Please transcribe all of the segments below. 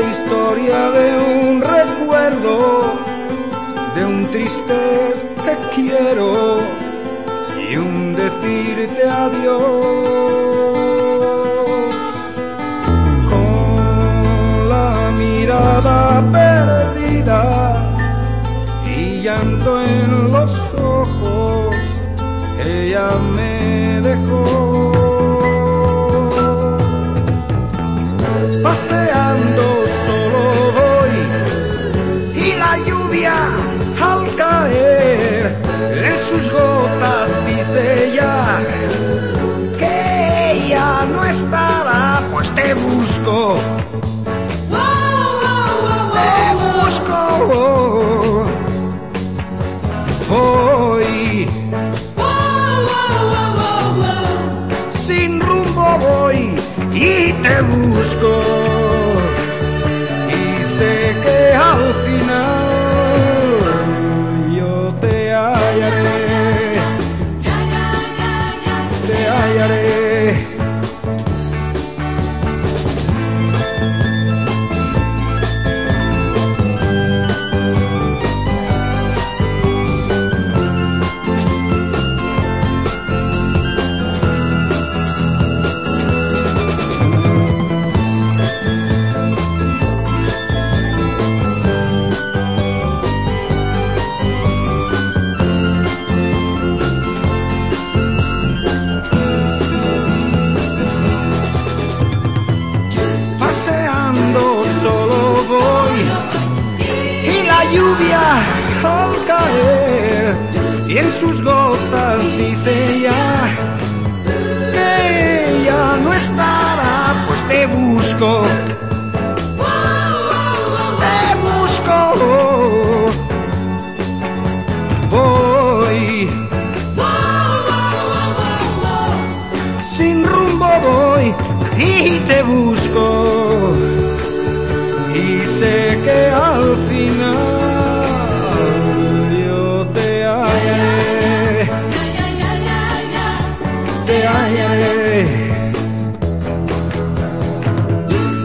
historia de un recuerdo, de un triste te quiero y un decirte adiós. Con la mirada perdida y llanto en los ojos, ella me dejó. Voy sin rumbo voy y te busco solo voy y la lluvia al caer y en sus gotas dice ya que ya no estará, pues te busco. Te busco. Voy. Sin rumbo voy y te busco.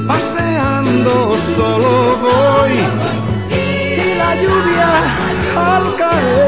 Paseando solo voy y la lluvia al caer.